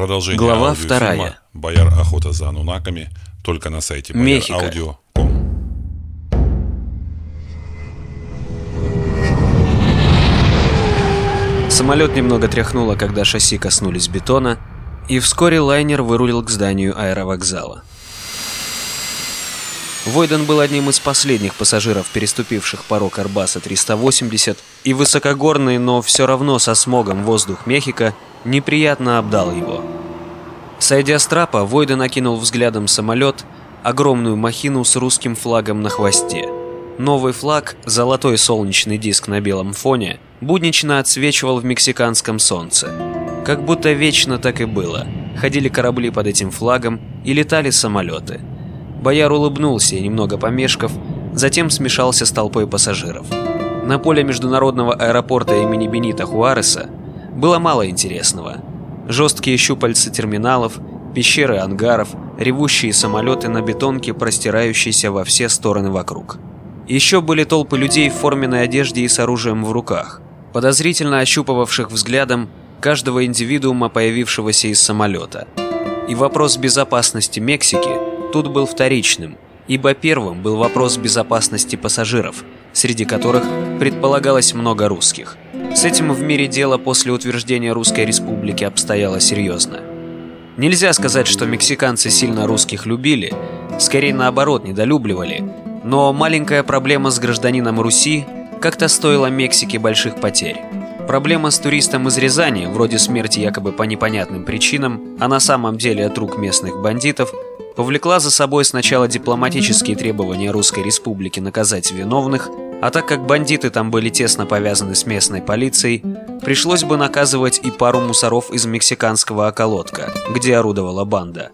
Продолжение Глава вторая. «Бояр охота за анунаками» только на сайте Мехико. boyaraudio.com. Самолет немного тряхнуло, когда шасси коснулись бетона, и вскоре лайнер вырулил к зданию аэровокзала. Войден был одним из последних пассажиров, переступивших порог Арбаса 380, и высокогорный, но все равно со смогом воздух Мехико неприятно обдал его. Сойдя с трапа, Войден окинул взглядом самолет, огромную махину с русским флагом на хвосте. Новый флаг, золотой солнечный диск на белом фоне, буднично отсвечивал в мексиканском солнце. Как будто вечно так и было. Ходили корабли под этим флагом и летали самолеты. Бояр улыбнулся немного помешков, затем смешался с толпой пассажиров. На поле международного аэропорта имени Бенита Хуареса было мало интересного. Жесткие щупальца терминалов, пещеры ангаров, ревущие самолеты на бетонке, простирающиеся во все стороны вокруг. Еще были толпы людей в форменной одежде и с оружием в руках, подозрительно ощупывавших взглядом каждого индивидуума, появившегося из самолета. И вопрос безопасности Мексики тут был вторичным, ибо первым был вопрос безопасности пассажиров, среди которых предполагалось много русских. С этим в мире дело после утверждения Русской Республики обстояло серьезно. Нельзя сказать, что мексиканцы сильно русских любили, скорее наоборот недолюбливали, но маленькая проблема с гражданином Руси как-то стоила Мексике больших потерь. Проблема с туристом из Рязани, вроде смерти якобы по непонятным причинам, а на самом деле от рук местных бандитов, повлекла за собой сначала дипломатические требования Русской Республики наказать виновных, а так как бандиты там были тесно повязаны с местной полицией, пришлось бы наказывать и пару мусоров из мексиканского околотка, где орудовала банда.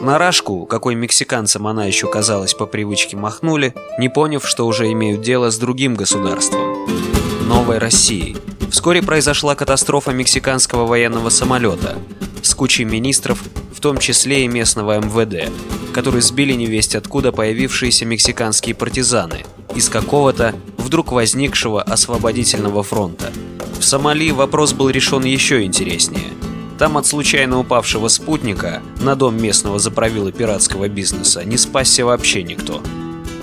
На рашку, какой мексиканцам она еще казалась по привычке махнули, не поняв, что уже имеют дело с другим государством – Новой Россией. Вскоре произошла катастрофа мексиканского военного самолета с кучей министров, в том числе и местного МВД, которые сбили невесть откуда появившиеся мексиканские партизаны из какого-то вдруг возникшего освободительного фронта. В Сомали вопрос был решен еще интереснее. Там от случайно упавшего спутника на дом местного заправила пиратского бизнеса не спасся вообще никто.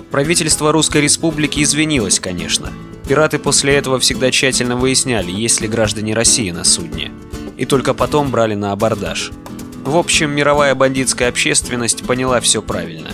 Правительство Русской Республики извинилось, конечно. Пираты после этого всегда тщательно выясняли, есть ли граждане России на судне. И только потом брали на абордаж. В общем, мировая бандитская общественность поняла все правильно.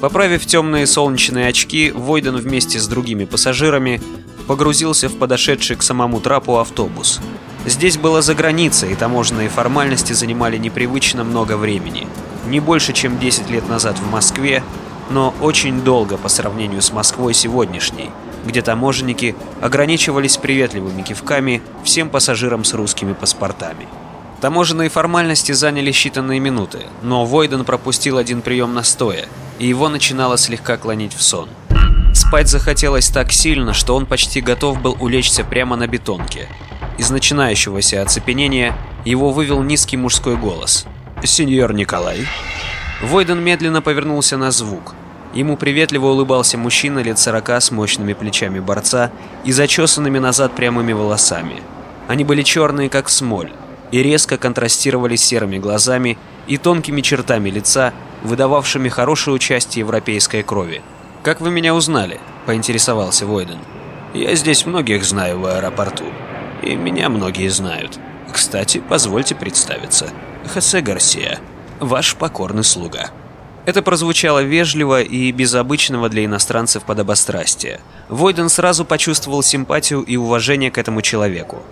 Поправив темные солнечные очки, Войден вместе с другими пассажирами погрузился в подошедший к самому трапу автобус. Здесь было за границей, и таможенные формальности занимали непривычно много времени. Не больше, чем 10 лет назад в Москве, но очень долго по сравнению с Москвой сегодняшней, где таможенники ограничивались приветливыми кивками всем пассажирам с русскими паспортами. Таможенные формальности заняли считанные минуты, но Войден пропустил один прием настоя, и его начинало слегка клонить в сон. Спать захотелось так сильно, что он почти готов был улечься прямо на бетонке. Из начинающегося оцепенения его вывел низкий мужской голос. «Сеньор Николай?» Войден медленно повернулся на звук. Ему приветливо улыбался мужчина лет сорока с мощными плечами борца и зачесанными назад прямыми волосами. Они были черные, как смоль, и резко контрастировали с серыми глазами и тонкими чертами лица, выдававшими хорошую часть европейской крови. «Как вы меня узнали?» – поинтересовался Войден. «Я здесь многих знаю в аэропорту. И меня многие знают. Кстати, позвольте представиться. Хосе Гарсия, ваш покорный слуга». Это прозвучало вежливо и без обычного для иностранцев подобострастия. Войден сразу почувствовал симпатию и уважение к этому человеку.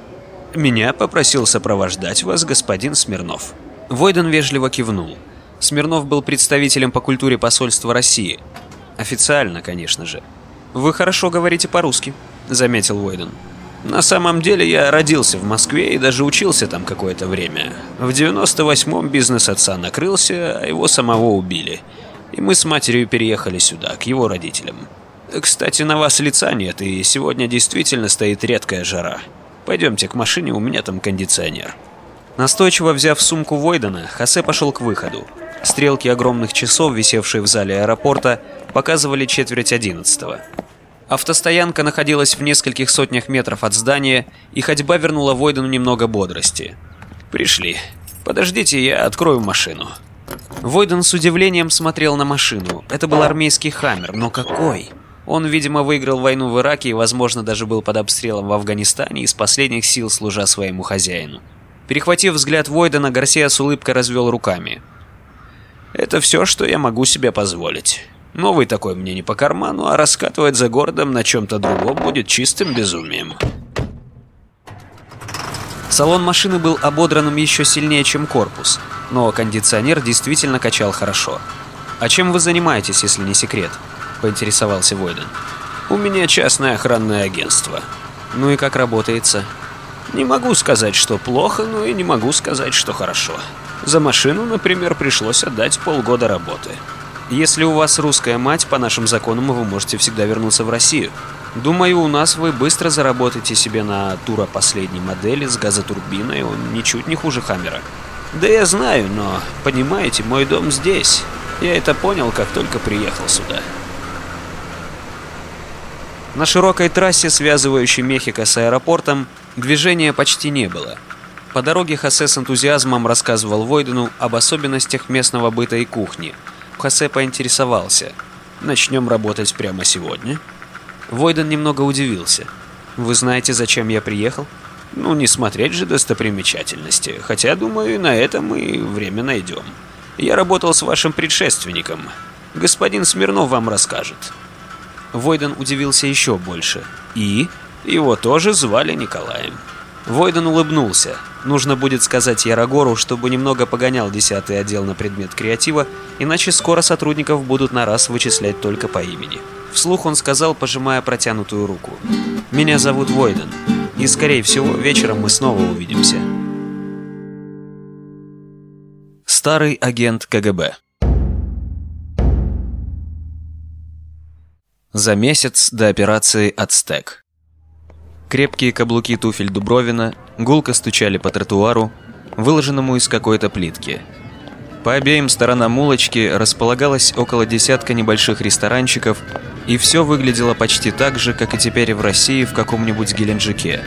«Меня попросил сопровождать вас господин Смирнов». Войден вежливо кивнул. Смирнов был представителем по культуре посольства России. Официально, конечно же. «Вы хорошо говорите по-русски», — заметил Войден. «На самом деле я родился в Москве и даже учился там какое-то время. В 98-м бизнес отца накрылся, а его самого убили. И мы с матерью переехали сюда, к его родителям. Кстати, на вас лица нет, и сегодня действительно стоит редкая жара. Пойдемте к машине, у меня там кондиционер». Настойчиво взяв сумку Войдена, Хосе пошел к выходу. Стрелки огромных часов, висевшие в зале аэропорта, показывали четверть одиннадцатого. Автостоянка находилась в нескольких сотнях метров от здания, и ходьба вернула Войдену немного бодрости. «Пришли. Подождите, я открою машину. Войден с удивлением смотрел на машину. Это был армейский «Хаммер», но какой? Он, видимо, выиграл войну в Ираке и, возможно, даже был под обстрелом в Афганистане из последних сил служа своему хозяину. Перехватив взгляд Войдена, Гарсия с улыбкой развел руками. «Это все, что я могу себе позволить. Новый такой мне не по карману, а раскатывать за городом на чем-то другом будет чистым безумием». Салон машины был ободранным еще сильнее, чем корпус, но кондиционер действительно качал хорошо. «А чем вы занимаетесь, если не секрет?» – поинтересовался Войден. «У меня частное охранное агентство». «Ну и как работается?» «Не могу сказать, что плохо, но и не могу сказать, что хорошо. За машину, например, пришлось отдать полгода работы». «Если у вас русская мать, по нашим законам вы можете всегда вернуться в Россию», Думаю, у нас вы быстро заработаете себе на тура последней модели с газотурбиной, он ничуть не хуже Хаммера. Да я знаю, но, понимаете, мой дом здесь. Я это понял, как только приехал сюда. На широкой трассе, связывающей Мехико с аэропортом, движения почти не было. По дороге Хосе с энтузиазмом рассказывал Войдену об особенностях местного быта и кухни. Хосе поинтересовался. «Начнем работать прямо сегодня?» Войден немного удивился. «Вы знаете, зачем я приехал?» «Ну, не смотреть же достопримечательности, хотя, думаю, на это мы время найдем. Я работал с вашим предшественником. Господин Смирнов вам расскажет». Войден удивился еще больше. «И?» Его тоже звали Николаем. Войден улыбнулся. Нужно будет сказать Ярогору, чтобы немного погонял десятый отдел на предмет креатива, иначе скоро сотрудников будут на раз вычислять только по имени. Вслух он сказал, пожимая протянутую руку. «Меня зовут Войден, и, скорее всего, вечером мы снова увидимся». Старый агент КГБ За месяц до операции «Ацтек». Крепкие каблуки туфель Дубровина гулко стучали по тротуару, выложенному из какой-то плитки. По обеим сторонам улочки располагалось около десятка небольших ресторанчиков и все выглядело почти так же, как и теперь в России в каком-нибудь Геленджике.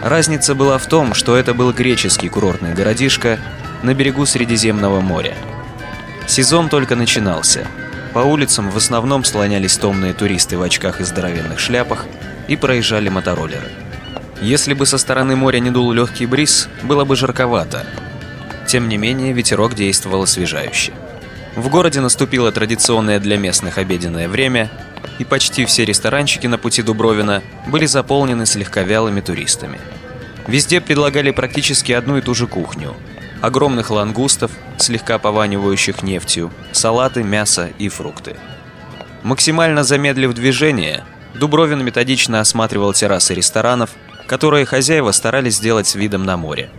Разница была в том, что это был греческий курортный городишко на берегу Средиземного моря. Сезон только начинался. По улицам в основном слонялись томные туристы в очках и здоровенных шляпах и проезжали мотороллеры. Если бы со стороны моря не дул легкий бриз, было бы жарковато. Тем не менее, ветерок действовал освежающе. В городе наступило традиционное для местных обеденное время, и почти все ресторанчики на пути Дубровина были заполнены слегка вялыми туристами. Везде предлагали практически одну и ту же кухню. Огромных лангустов, слегка пованивающих нефтью, салаты, мясо и фрукты. Максимально замедлив движение, Дубровин методично осматривал террасы ресторанов, которые хозяева старались сделать с видом на море.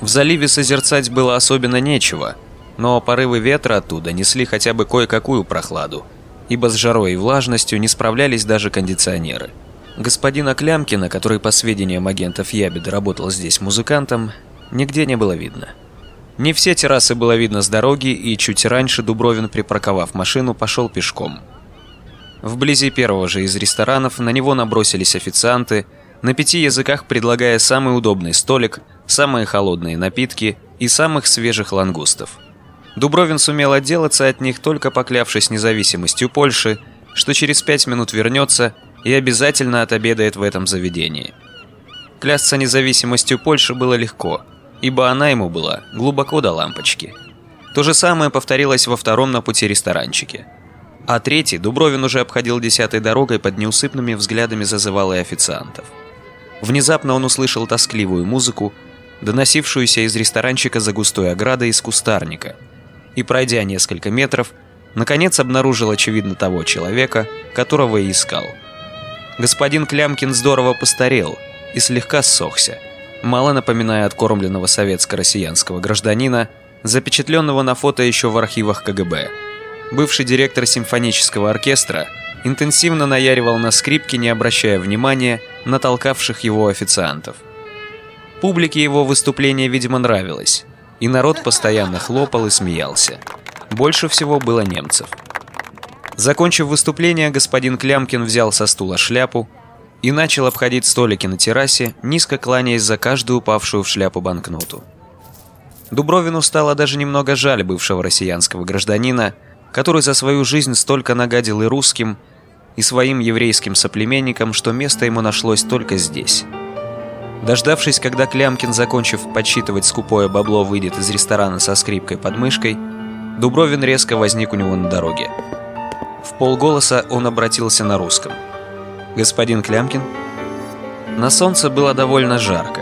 В заливе созерцать было особенно нечего – но порывы ветра оттуда несли хотя бы кое-какую прохладу, ибо с жарой и влажностью не справлялись даже кондиционеры. Господина Клямкина, который по сведениям агентов Ябеда работал здесь музыкантом, нигде не было видно. Не все террасы было видно с дороги, и чуть раньше Дубровин, припарковав машину, пошел пешком. Вблизи первого же из ресторанов на него набросились официанты, на пяти языках предлагая самый удобный столик, самые холодные напитки и самых свежих лангустов – Дубровин сумел отделаться от них, только поклявшись независимостью Польши, что через пять минут вернется и обязательно отобедает в этом заведении. Клясться независимостью Польши было легко, ибо она ему была глубоко до лампочки. То же самое повторилось во втором на пути ресторанчике. А третий Дубровин уже обходил десятой дорогой под неусыпными взглядами зазывал и официантов. Внезапно он услышал тоскливую музыку, доносившуюся из ресторанчика за густой оградой из кустарника – и, пройдя несколько метров, наконец обнаружил очевидно того человека, которого и искал. Господин Клямкин здорово постарел и слегка ссохся, мало напоминая откормленного советско-россиянского гражданина, запечатленного на фото еще в архивах КГБ. Бывший директор симфонического оркестра интенсивно наяривал на скрипке, не обращая внимания на толкавших его официантов. Публике его выступление, видимо, нравилось, и народ постоянно хлопал и смеялся. Больше всего было немцев. Закончив выступление, господин Клямкин взял со стула шляпу и начал обходить столики на террасе, низко кланяясь за каждую упавшую в шляпу банкноту. Дубровину стало даже немного жаль бывшего россиянского гражданина, который за свою жизнь столько нагадил и русским, и своим еврейским соплеменникам, что место ему нашлось только здесь. Дождавшись, когда Клямкин, закончив подсчитывать скупое бабло, выйдет из ресторана со скрипкой под мышкой, Дубровин резко возник у него на дороге. В полголоса он обратился на русском. «Господин Клямкин?» На солнце было довольно жарко,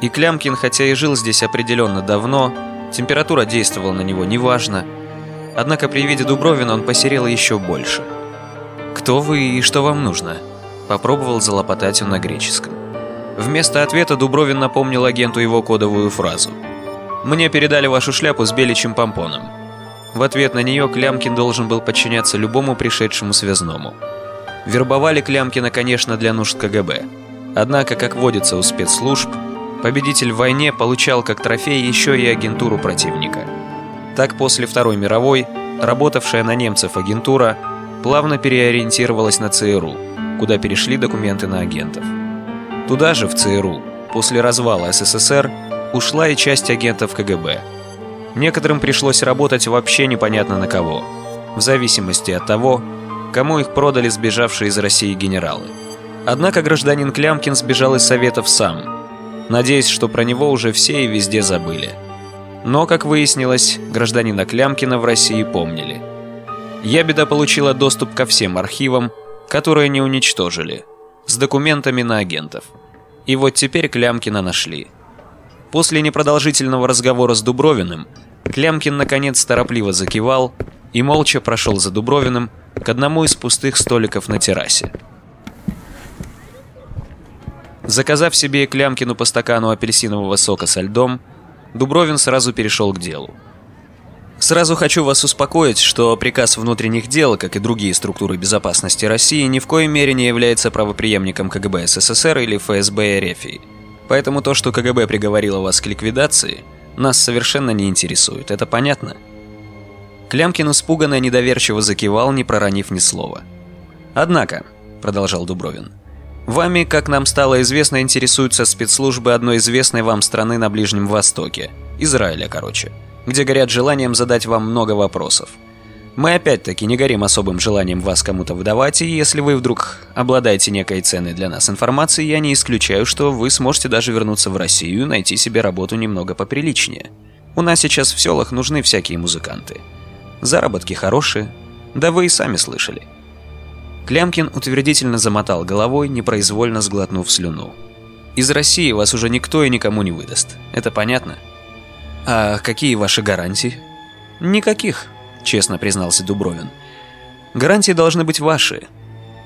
и Клямкин, хотя и жил здесь определенно давно, температура действовала на него неважно, однако при виде Дубровина он посерел еще больше. «Кто вы и что вам нужно?» Попробовал залопотать он на греческом. Вместо ответа Дубровин напомнил агенту его кодовую фразу. «Мне передали вашу шляпу с беличьим помпоном». В ответ на нее Клямкин должен был подчиняться любому пришедшему связному. Вербовали Клямкина, конечно, для нужд КГБ. Однако, как водится у спецслужб, победитель в войне получал как трофей еще и агентуру противника. Так после Второй мировой, работавшая на немцев агентура, плавно переориентировалась на ЦРУ, куда перешли документы на агентов. Туда же, в ЦРУ, после развала СССР, ушла и часть агентов КГБ. Некоторым пришлось работать вообще непонятно на кого, в зависимости от того, кому их продали сбежавшие из России генералы. Однако гражданин Клямкин сбежал из Советов сам, надеясь, что про него уже все и везде забыли. Но, как выяснилось, гражданина Клямкина в России помнили. Ябеда получила доступ ко всем архивам, которые не уничтожили, с документами на агентов – и вот теперь Клямкина нашли. После непродолжительного разговора с Дубровиным, Клямкин наконец торопливо закивал и молча прошел за Дубровиным к одному из пустых столиков на террасе. Заказав себе Клямкину по стакану апельсинового сока со льдом, Дубровин сразу перешел к делу. Сразу хочу вас успокоить, что приказ внутренних дел, как и другие структуры безопасности России, ни в коей мере не является правопреемником КГБ СССР или ФСБ РФ. Поэтому то, что КГБ приговорило вас к ликвидации, нас совершенно не интересует. Это понятно? Клямкин испуганно недоверчиво закивал, не проронив ни слова. «Однако», — продолжал Дубровин, — «вами, как нам стало известно, интересуются спецслужбы одной известной вам страны на Ближнем Востоке. Израиля, короче» где горят желанием задать вам много вопросов. Мы опять-таки не горим особым желанием вас кому-то выдавать, и если вы вдруг обладаете некой ценной для нас информацией, я не исключаю, что вы сможете даже вернуться в Россию и найти себе работу немного поприличнее. У нас сейчас в селах нужны всякие музыканты. Заработки хорошие, да вы и сами слышали. Клямкин утвердительно замотал головой, непроизвольно сглотнув слюну. Из России вас уже никто и никому не выдаст. Это понятно? «А какие ваши гарантии?» «Никаких», — честно признался Дубровин. «Гарантии должны быть ваши.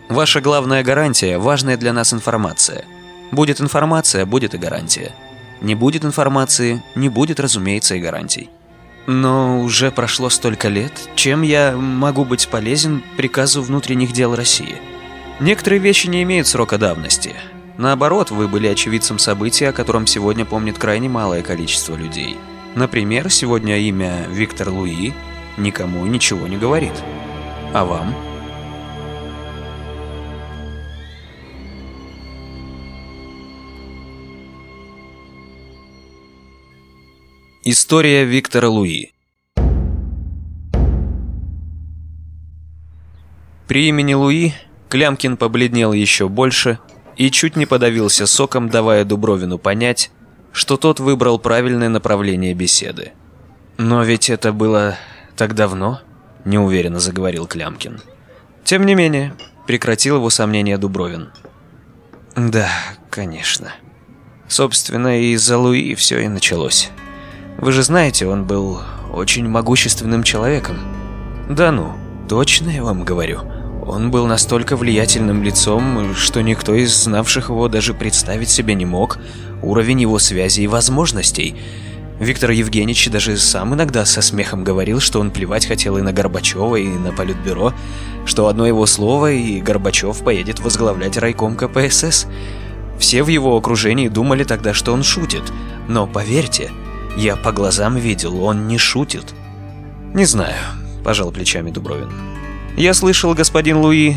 Ваша главная гарантия — важная для нас информация. Будет информация, будет и гарантия. Не будет информации, не будет, разумеется, и гарантий». «Но уже прошло столько лет. Чем я могу быть полезен приказу внутренних дел России?» «Некоторые вещи не имеют срока давности. Наоборот, вы были очевидцем события, о котором сегодня помнит крайне малое количество людей». Например, сегодня имя Виктор Луи никому ничего не говорит. А вам? История Виктора Луи При имени Луи Клямкин побледнел еще больше и чуть не подавился соком, давая Дубровину понять, что тот выбрал правильное направление беседы. «Но ведь это было так давно», — неуверенно заговорил Клямкин. «Тем не менее», — прекратил его сомнение Дубровин. «Да, конечно. Собственно, из-за Луи все и началось. Вы же знаете, он был очень могущественным человеком». «Да ну, точно я вам говорю». Он был настолько влиятельным лицом, что никто из знавших его даже представить себе не мог уровень его связи и возможностей. Виктор Евгеньевич даже сам иногда со смехом говорил, что он плевать хотел и на Горбачева, и на Политбюро, что одно его слово, и Горбачев поедет возглавлять райком КПСС. Все в его окружении думали тогда, что он шутит, но поверьте, я по глазам видел, он не шутит. «Не знаю», – пожал плечами Дубровин. Я слышал, господин Луи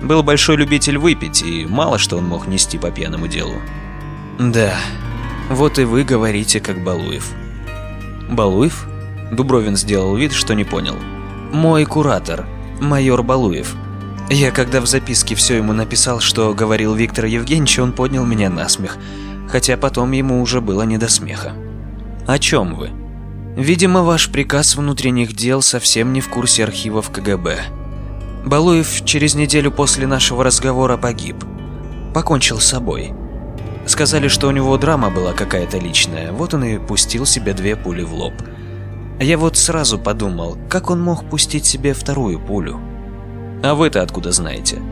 был большой любитель выпить, и мало что он мог нести по пьяному делу. Да, вот и вы говорите, как Балуев. Балуев? Дубровин сделал вид, что не понял. Мой куратор, майор Балуев. Я когда в записке все ему написал, что говорил Виктор Евгеньевич, он поднял меня на смех, хотя потом ему уже было не до смеха. О чем вы? Видимо, ваш приказ внутренних дел совсем не в курсе архивов КГБ. Балуев через неделю после нашего разговора погиб. Покончил с собой. Сказали, что у него драма была какая-то личная, вот он и пустил себе две пули в лоб. Я вот сразу подумал, как он мог пустить себе вторую пулю. А вы-то откуда знаете?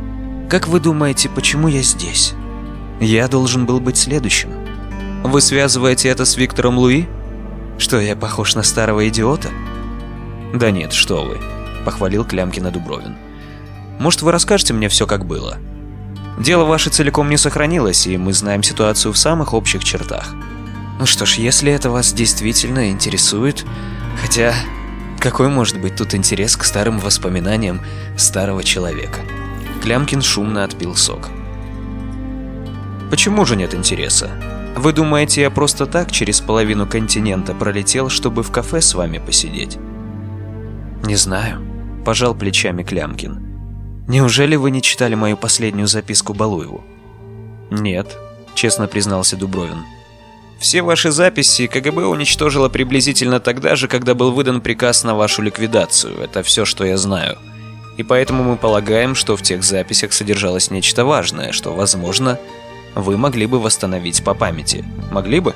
Как вы думаете, почему я здесь? Я должен был быть следующим. Вы связываете это с Виктором Луи? Что, я похож на старого идиота? Да нет, что вы, похвалил Клямкина Дубровин. Может, вы расскажете мне все, как было? Дело ваше целиком не сохранилось, и мы знаем ситуацию в самых общих чертах. Ну что ж, если это вас действительно интересует, хотя какой может быть тут интерес к старым воспоминаниям старого человека? Клямкин шумно отпил сок. Почему же нет интереса? Вы думаете, я просто так через половину континента пролетел, чтобы в кафе с вами посидеть? Не знаю, пожал плечами Клямкин. Неужели вы не читали мою последнюю записку Балуеву? Нет, честно признался Дубровин. Все ваши записи КГБ уничтожило приблизительно тогда же, когда был выдан приказ на вашу ликвидацию. Это все, что я знаю. И поэтому мы полагаем, что в тех записях содержалось нечто важное, что, возможно, вы могли бы восстановить по памяти. Могли бы?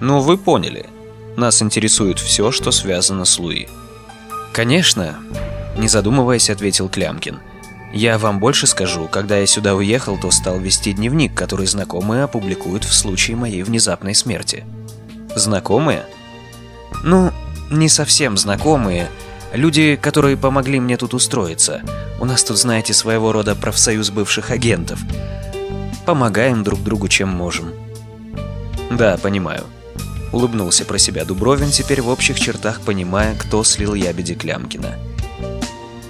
Ну, вы поняли. Нас интересует все, что связано с Луи. Конечно, не задумываясь, ответил Клямкин. Я вам больше скажу, когда я сюда уехал, то стал вести дневник, который знакомые опубликуют в случае моей внезапной смерти. Знакомые? Ну, не совсем знакомые. Люди, которые помогли мне тут устроиться. У нас тут, знаете, своего рода профсоюз бывших агентов. Помогаем друг другу, чем можем. Да, понимаю. Улыбнулся про себя Дубровин, теперь в общих чертах понимая, кто слил ябеди Клямкина.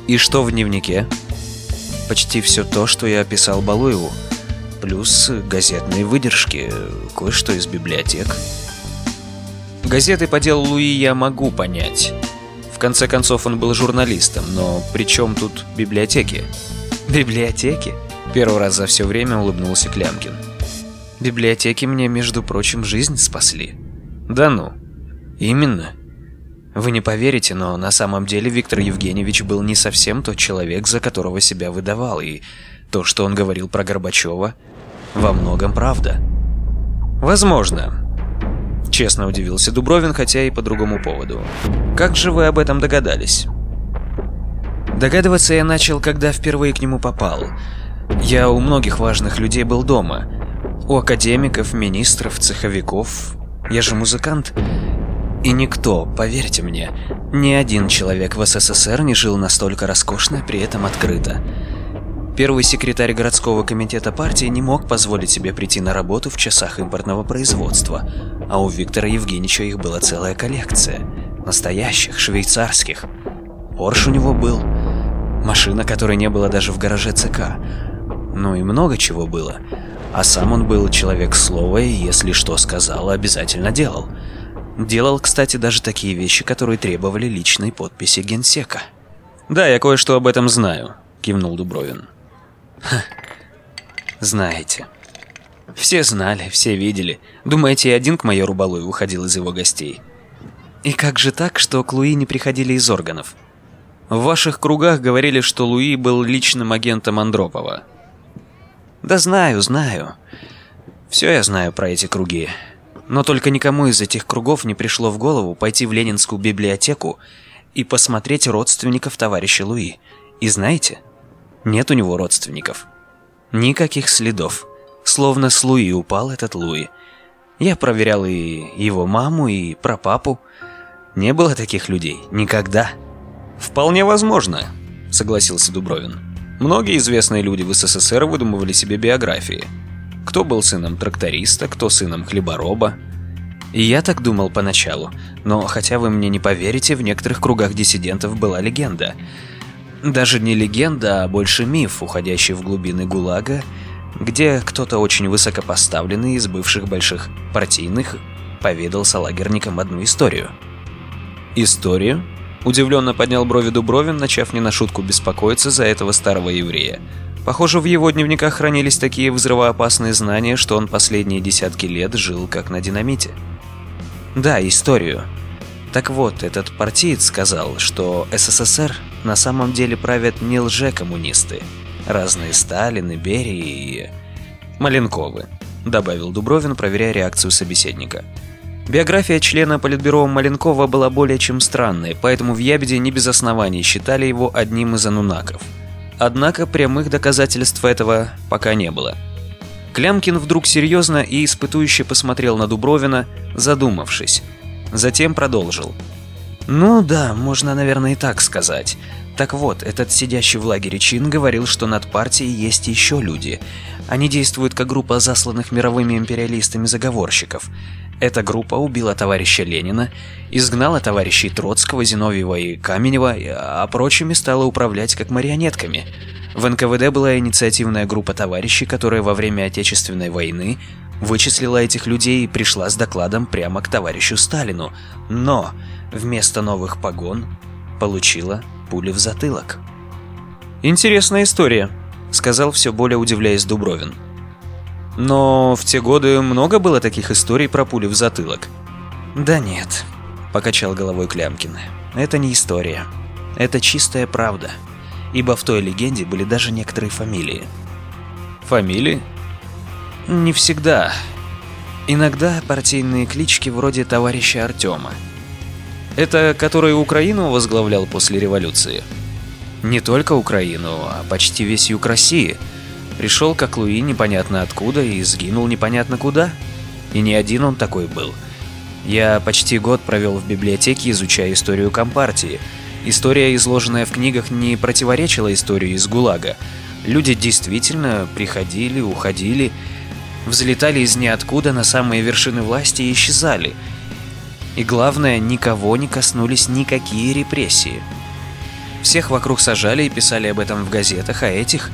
И что в дневнике? Почти все то, что я описал Балуеву. Плюс газетные выдержки, кое-что из библиотек. Газеты по делу Луи я могу понять. В конце концов, он был журналистом, но при чем тут библиотеки? Библиотеки? Первый раз за все время улыбнулся Клямкин. Библиотеки мне, между прочим, жизнь спасли. Да ну. Именно. Вы не поверите, но на самом деле Виктор Евгеньевич был не совсем тот человек, за которого себя выдавал, и то, что он говорил про Горбачева, во многом правда. Возможно. Честно удивился Дубровин, хотя и по другому поводу. Как же вы об этом догадались? Догадываться я начал, когда впервые к нему попал. Я у многих важных людей был дома. У академиков, министров, цеховиков. Я же музыкант. И никто, поверьте мне, ни один человек в СССР не жил настолько роскошно, при этом открыто. Первый секретарь городского комитета партии не мог позволить себе прийти на работу в часах импортного производства, а у Виктора Евгеньевича их была целая коллекция. Настоящих, швейцарских. Порш у него был. Машина, которой не было даже в гараже ЦК. Ну и много чего было. А сам он был человек слова и если что сказал, обязательно делал. Делал, кстати, даже такие вещи, которые требовали личной подписи генсека. «Да, я кое-что об этом знаю», — кивнул Дубровин. Ха, знаете. Все знали, все видели. Думаете, и один к майору Балуеву уходил из его гостей? И как же так, что к Луи не приходили из органов? В ваших кругах говорили, что Луи был личным агентом Андропова. Да знаю, знаю. Все я знаю про эти круги. Но только никому из этих кругов не пришло в голову пойти в Ленинскую библиотеку и посмотреть родственников товарища Луи. И знаете, нет у него родственников. Никаких следов. Словно с Луи упал этот Луи. Я проверял и его маму, и про папу. Не было таких людей. Никогда. Вполне возможно, согласился Дубровин. Многие известные люди в СССР выдумывали себе биографии. Кто был сыном тракториста, кто сыном хлебороба. И я так думал поначалу, но хотя вы мне не поверите, в некоторых кругах диссидентов была легенда. Даже не легенда, а больше миф, уходящий в глубины ГУЛАГа, где кто-то очень высокопоставленный из бывших больших партийных поведал салагерникам одну историю. «Историю?» Удивленно поднял брови Дубровин, начав не на шутку беспокоиться за этого старого еврея. Похоже, в его дневниках хранились такие взрывоопасные знания, что он последние десятки лет жил как на динамите. Да, историю. Так вот, этот партиец сказал, что СССР на самом деле правят не лже-коммунисты. Разные Сталины, Берии и... Маленковы, добавил Дубровин, проверяя реакцию собеседника. Биография члена Политбюро Маленкова была более чем странной, поэтому в Ябеде не без оснований считали его одним из анунаков. Однако прямых доказательств этого пока не было. Клямкин вдруг серьезно и испытующе посмотрел на Дубровина, задумавшись. Затем продолжил. «Ну да, можно, наверное, и так сказать. Так вот, этот сидящий в лагере Чин говорил, что над партией есть еще люди. Они действуют как группа засланных мировыми империалистами заговорщиков. Эта группа убила товарища Ленина, изгнала товарищей Троцкого, Зиновьева и Каменева, а прочими стала управлять как марионетками. В НКВД была инициативная группа товарищей, которая во время Отечественной войны вычислила этих людей и пришла с докладом прямо к товарищу Сталину, но вместо новых погон получила пули в затылок. «Интересная история», — сказал все более удивляясь Дубровин. Но в те годы много было таких историй про пули в затылок. Да нет, покачал головой Клямкин. Это не история. Это чистая правда. Ибо в той легенде были даже некоторые фамилии. Фамилии? Не всегда. Иногда партийные клички вроде товарища Артема. Это который Украину возглавлял после революции? Не только Украину, а почти весь юг России – Пришел как Луи непонятно откуда и сгинул непонятно куда. И не один он такой был. Я почти год провел в библиотеке, изучая историю Компартии. История, изложенная в книгах, не противоречила истории из ГУЛАГа. Люди действительно приходили, уходили, взлетали из ниоткуда на самые вершины власти и исчезали. И главное, никого не коснулись никакие репрессии. Всех вокруг сажали и писали об этом в газетах, а этих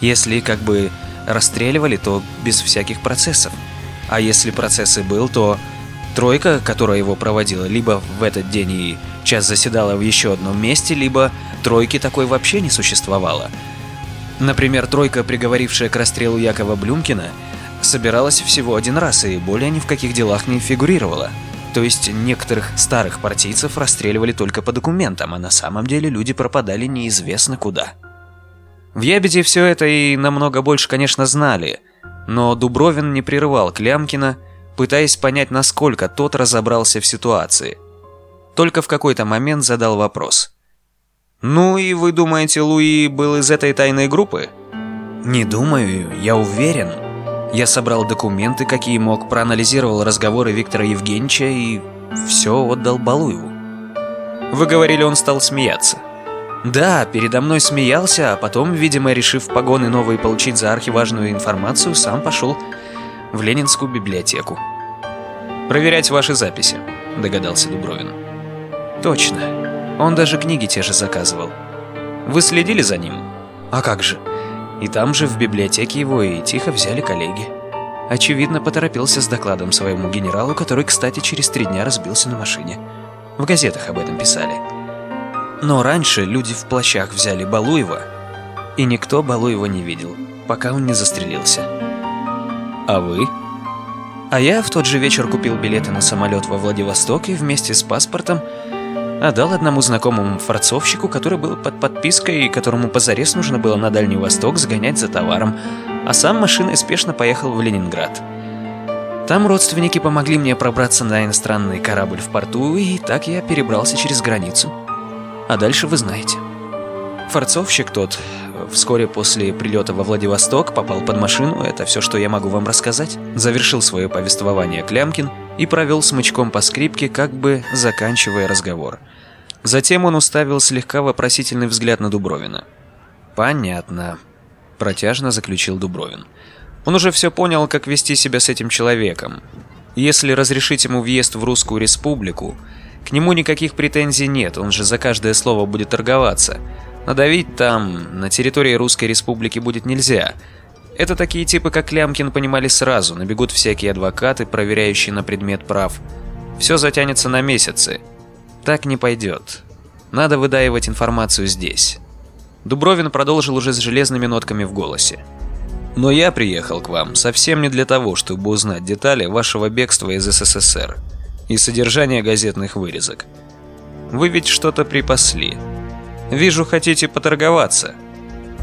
если как бы расстреливали, то без всяких процессов. А если процессы был, то тройка, которая его проводила, либо в этот день и час заседала в еще одном месте, либо тройки такой вообще не существовало. Например, тройка, приговорившая к расстрелу Якова Блюмкина, собиралась всего один раз и более ни в каких делах не фигурировала. То есть некоторых старых партийцев расстреливали только по документам, а на самом деле люди пропадали неизвестно куда. В Ябеде все это и намного больше, конечно, знали, но Дубровин не прерывал Клямкина, пытаясь понять, насколько тот разобрался в ситуации. Только в какой-то момент задал вопрос. «Ну и вы думаете, Луи был из этой тайной группы?» «Не думаю, я уверен. Я собрал документы, какие мог, проанализировал разговоры Виктора Евгеньевича и все отдал Балуеву». «Вы говорили, он стал смеяться». Да, передо мной смеялся, а потом, видимо, решив погоны новые получить за архиважную информацию, сам пошел в Ленинскую библиотеку. «Проверять ваши записи», — догадался Дубровин. «Точно. Он даже книги те же заказывал. Вы следили за ним?» «А как же?» И там же, в библиотеке его, и тихо взяли коллеги. Очевидно, поторопился с докладом своему генералу, который, кстати, через три дня разбился на машине. В газетах об этом писали. Но раньше люди в плащах взяли Балуева, и никто Балуева не видел, пока он не застрелился. А вы? А я в тот же вечер купил билеты на самолет во Владивосток и вместе с паспортом отдал одному знакомому форцовщику, который был под подпиской и которому позарез нужно было на Дальний Восток сгонять за товаром, а сам машиной спешно поехал в Ленинград. Там родственники помогли мне пробраться на иностранный корабль в порту, и так я перебрался через границу. А дальше вы знаете. Форцовщик тот вскоре после прилета во Владивосток попал под машину, это все, что я могу вам рассказать. Завершил свое повествование Клямкин и провел смычком по скрипке, как бы заканчивая разговор. Затем он уставил слегка вопросительный взгляд на Дубровина. «Понятно», – протяжно заключил Дубровин. Он уже все понял, как вести себя с этим человеком. Если разрешить ему въезд в Русскую Республику, к нему никаких претензий нет, он же за каждое слово будет торговаться. Надавить там, на территории Русской Республики будет нельзя. Это такие типы, как Лямкин, понимали сразу, набегут всякие адвокаты, проверяющие на предмет прав. Все затянется на месяцы. Так не пойдет. Надо выдаивать информацию здесь. Дубровин продолжил уже с железными нотками в голосе. Но я приехал к вам совсем не для того, чтобы узнать детали вашего бегства из СССР и содержание газетных вырезок. Вы ведь что-то припасли. Вижу, хотите поторговаться.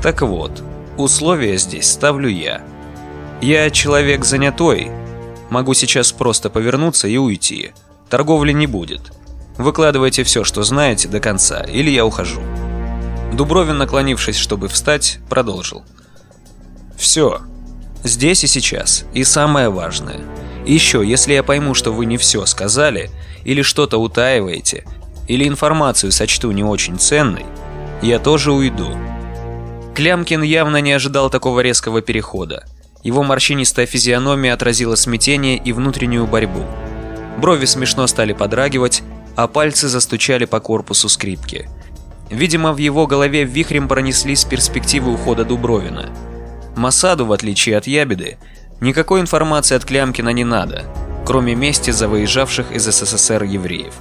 Так вот, условия здесь ставлю я. Я человек занятой. Могу сейчас просто повернуться и уйти. Торговли не будет. Выкладывайте все, что знаете, до конца, или я ухожу. Дубровин, наклонившись, чтобы встать, продолжил. Все. Здесь и сейчас. И самое важное. Еще, если я пойму, что вы не все сказали, или что-то утаиваете, или информацию сочту не очень ценной, я тоже уйду. Клямкин явно не ожидал такого резкого перехода. Его морщинистая физиономия отразила смятение и внутреннюю борьбу. Брови смешно стали подрагивать, а пальцы застучали по корпусу скрипки. Видимо, в его голове вихрем пронеслись перспективы ухода Дубровина. Масаду, в отличие от Ябеды, никакой информации от Клямкина не надо, кроме мести за выезжавших из СССР евреев,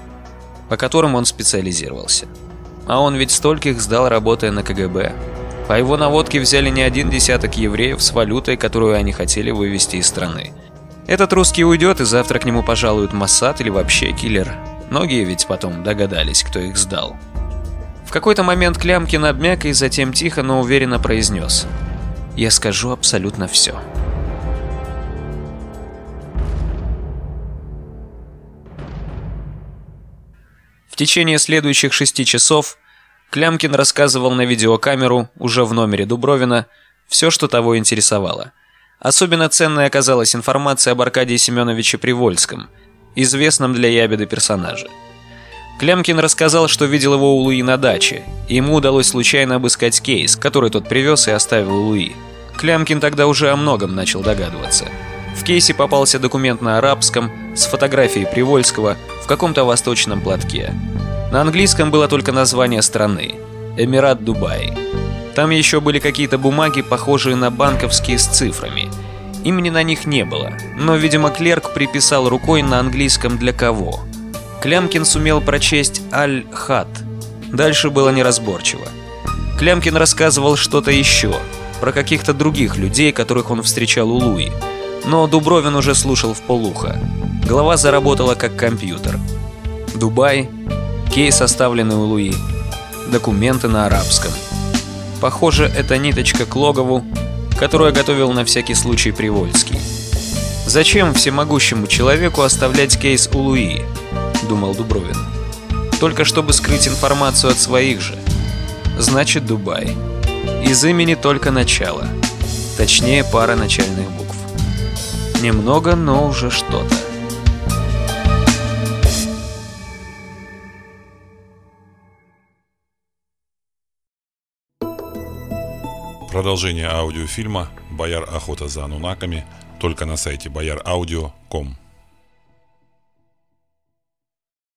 по которым он специализировался. А он ведь стольких сдал, работая на КГБ. По его наводке взяли не один десяток евреев с валютой, которую они хотели вывести из страны. Этот русский уйдет, и завтра к нему пожалуют Моссад или вообще киллер. Многие ведь потом догадались, кто их сдал. В какой-то момент Клямкин обмяк и затем тихо, но уверенно произнес «Я скажу абсолютно все». В течение следующих шести часов Клямкин рассказывал на видеокамеру, уже в номере Дубровина, все, что того интересовало. Особенно ценной оказалась информация об Аркадии Семеновиче Привольском, известном для Ябеды персонаже. Клямкин рассказал, что видел его у Луи на даче, и ему удалось случайно обыскать кейс, который тот привез и оставил у Луи. Клямкин тогда уже о многом начал догадываться. В кейсе попался документ на арабском с фотографией Привольского в каком-то восточном платке. На английском было только название страны – Эмират Дубай. Там еще были какие-то бумаги, похожие на банковские с цифрами. Имени на них не было, но, видимо, клерк приписал рукой на английском для кого – Клямкин сумел прочесть «Аль-Хат». Дальше было неразборчиво. Клямкин рассказывал что-то еще, про каких-то других людей, которых он встречал у Луи. Но Дубровин уже слушал в полухо. Голова заработала как компьютер. Дубай, кейс, оставленный у Луи, документы на арабском. Похоже, это ниточка к логову, которую готовил на всякий случай Привольский. Зачем всемогущему человеку оставлять кейс у Луи? думал Дубровин. Только чтобы скрыть информацию от своих же. Значит, Дубай. Из имени только начало. Точнее, пара начальных букв. Немного, но уже что-то. Продолжение аудиофильма «Бояр охота за анунаками» только на сайте boyaraudio.com.